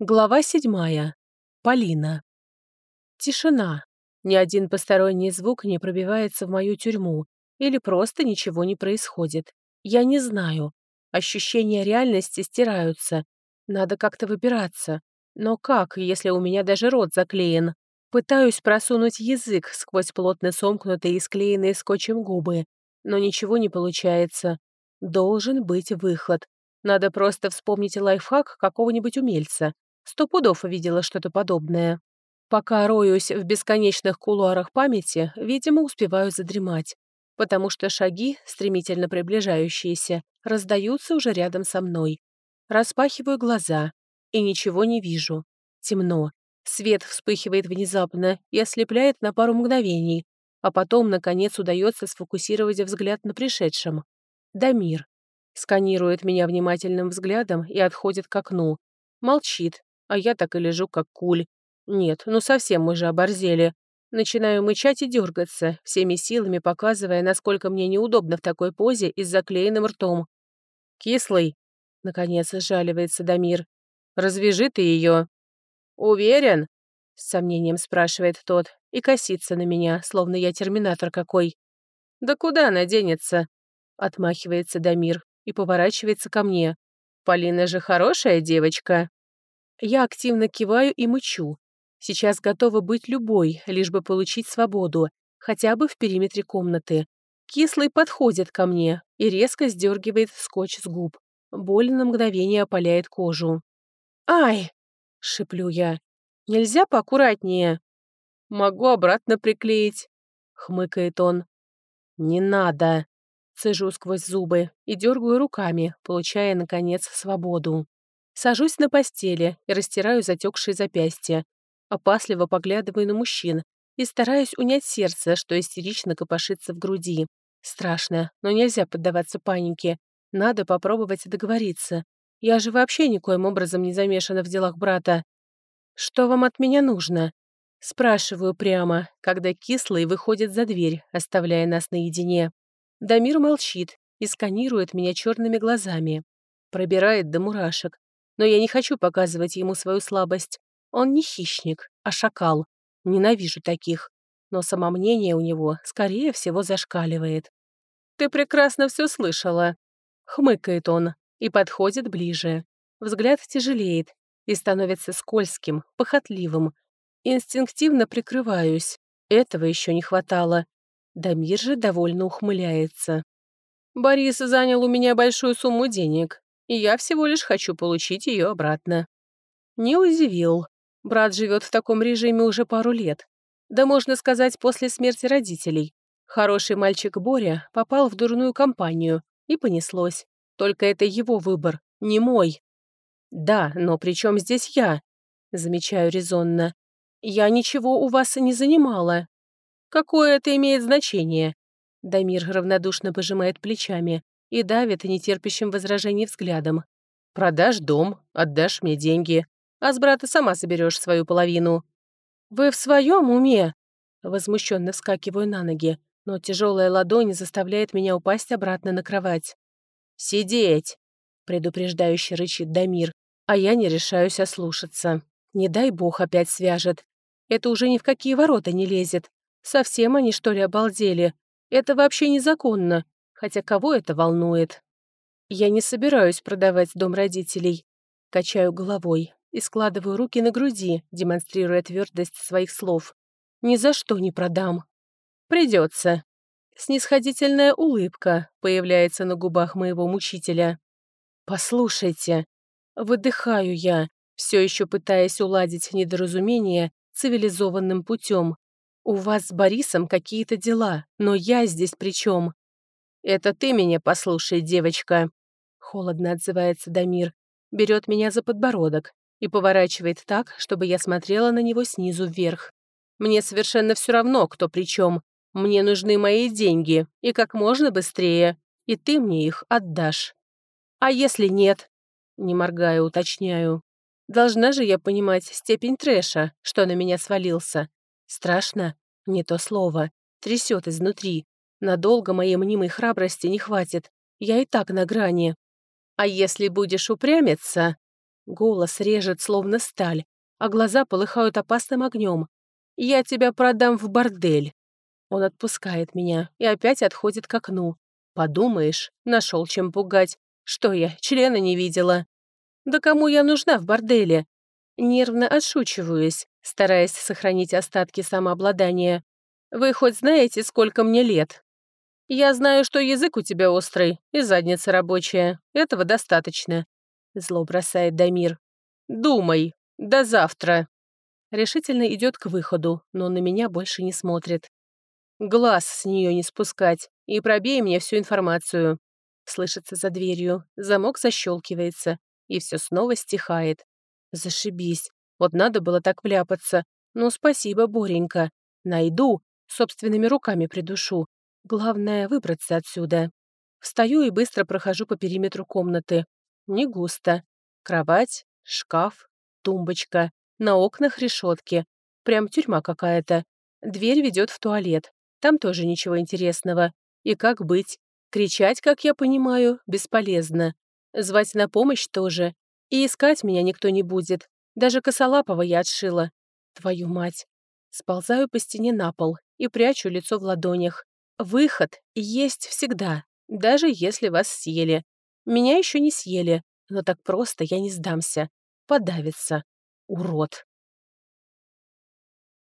Глава седьмая. Полина. Тишина. Ни один посторонний звук не пробивается в мою тюрьму. Или просто ничего не происходит. Я не знаю. Ощущения реальности стираются. Надо как-то выбираться. Но как, если у меня даже рот заклеен? Пытаюсь просунуть язык сквозь плотно сомкнутые и склеенные скотчем губы. Но ничего не получается. Должен быть выход. Надо просто вспомнить лайфхак какого-нибудь умельца. Сто пудов видела что-то подобное. Пока роюсь в бесконечных кулуарах памяти, видимо, успеваю задремать, потому что шаги, стремительно приближающиеся, раздаются уже рядом со мной. Распахиваю глаза и ничего не вижу. Темно. Свет вспыхивает внезапно и ослепляет на пару мгновений, а потом, наконец, удается сфокусировать взгляд на пришедшем. Дамир. Сканирует меня внимательным взглядом и отходит к окну. Молчит, а я так и лежу, как куль. Нет, ну совсем мы же оборзели. Начинаю мычать и дергаться, всеми силами показывая, насколько мне неудобно в такой позе и с заклеенным ртом. «Кислый?» — наконец сжаливается Дамир. «Развяжи ты ее». «Уверен?» — с сомнением спрашивает тот и косится на меня, словно я терминатор какой. «Да куда она денется?» — отмахивается Дамир и поворачивается ко мне. «Полина же хорошая девочка». Я активно киваю и мычу. Сейчас готова быть любой, лишь бы получить свободу, хотя бы в периметре комнаты. Кислый подходит ко мне и резко сдергивает скотч с губ. Боль на мгновение опаляет кожу. «Ай!» — шиплю я. «Нельзя поаккуратнее?» «Могу обратно приклеить», — хмыкает он. «Не надо!» — цежу сквозь зубы и дергаю руками, получая, наконец, свободу. Сажусь на постели и растираю затекшие запястья. Опасливо поглядываю на мужчин и стараюсь унять сердце, что истерично копошится в груди. Страшно, но нельзя поддаваться панике. Надо попробовать договориться. Я же вообще никоим образом не замешана в делах брата. «Что вам от меня нужно?» Спрашиваю прямо, когда кислый выходит за дверь, оставляя нас наедине. Дамир молчит и сканирует меня черными глазами. Пробирает до мурашек, но я не хочу показывать ему свою слабость. Он не хищник, а шакал. Ненавижу таких. Но самомнение у него, скорее всего, зашкаливает. «Ты прекрасно все слышала», — хмыкает он и подходит ближе. Взгляд тяжелеет и становится скользким, похотливым. Инстинктивно прикрываюсь. Этого еще не хватало. Дамир же довольно ухмыляется. «Борис занял у меня большую сумму денег и я всего лишь хочу получить ее обратно. Не удивил. Брат живет в таком режиме уже пару лет. Да можно сказать, после смерти родителей. Хороший мальчик Боря попал в дурную компанию, и понеслось. Только это его выбор, не мой. Да, но при чем здесь я? Замечаю резонно. Я ничего у вас не занимала. Какое это имеет значение? Дамир равнодушно пожимает плечами и давит нетерпящим возражений взглядом. «Продашь дом, отдашь мне деньги, а с брата сама соберешь свою половину». «Вы в своем уме?» Возмущенно вскакиваю на ноги, но тяжелая ладонь заставляет меня упасть обратно на кровать. «Сидеть!» — предупреждающе рычит Дамир, а я не решаюсь ослушаться. Не дай бог опять свяжет. Это уже ни в какие ворота не лезет. Совсем они, что ли, обалдели? Это вообще незаконно. Хотя кого это волнует? Я не собираюсь продавать дом родителей. Качаю головой и складываю руки на груди, демонстрируя твердость своих слов. Ни за что не продам. Придется. Снисходительная улыбка появляется на губах моего мучителя. «Послушайте». Выдыхаю я, все еще пытаясь уладить недоразумение цивилизованным путем. «У вас с Борисом какие-то дела, но я здесь при чем? «Это ты меня послушай, девочка!» Холодно отзывается Дамир, берет меня за подбородок и поворачивает так, чтобы я смотрела на него снизу вверх. «Мне совершенно все равно, кто при чем. Мне нужны мои деньги, и как можно быстрее, и ты мне их отдашь. А если нет?» Не моргая, уточняю. Должна же я понимать степень трэша, что на меня свалился. Страшно? Не то слово. Трясет изнутри. Надолго моей мнимой храбрости не хватит. Я и так на грани. А если будешь упрямиться, Голос режет, словно сталь, а глаза полыхают опасным огнем. «Я тебя продам в бордель!» Он отпускает меня и опять отходит к окну. Подумаешь, нашел чем пугать. Что я, члена не видела? Да кому я нужна в борделе? Нервно отшучиваюсь, стараясь сохранить остатки самообладания. Вы хоть знаете, сколько мне лет? Я знаю, что язык у тебя острый и задница рабочая. Этого достаточно. Зло бросает Дамир. Думай. До завтра. Решительно идет к выходу, но на меня больше не смотрит. Глаз с нее не спускать и пробей мне всю информацию. Слышится за дверью, замок защелкивается, и все снова стихает. Зашибись, вот надо было так вляпаться. Ну, спасибо, Боренька. Найду, собственными руками придушу. Главное — выбраться отсюда. Встаю и быстро прохожу по периметру комнаты. Не густо. Кровать, шкаф, тумбочка. На окнах решетки. Прям тюрьма какая-то. Дверь ведет в туалет. Там тоже ничего интересного. И как быть? Кричать, как я понимаю, бесполезно. Звать на помощь тоже. И искать меня никто не будет. Даже косолапого я отшила. Твою мать. Сползаю по стене на пол и прячу лицо в ладонях. Выход есть всегда, даже если вас съели. Меня еще не съели, но так просто я не сдамся. Подавится. Урод.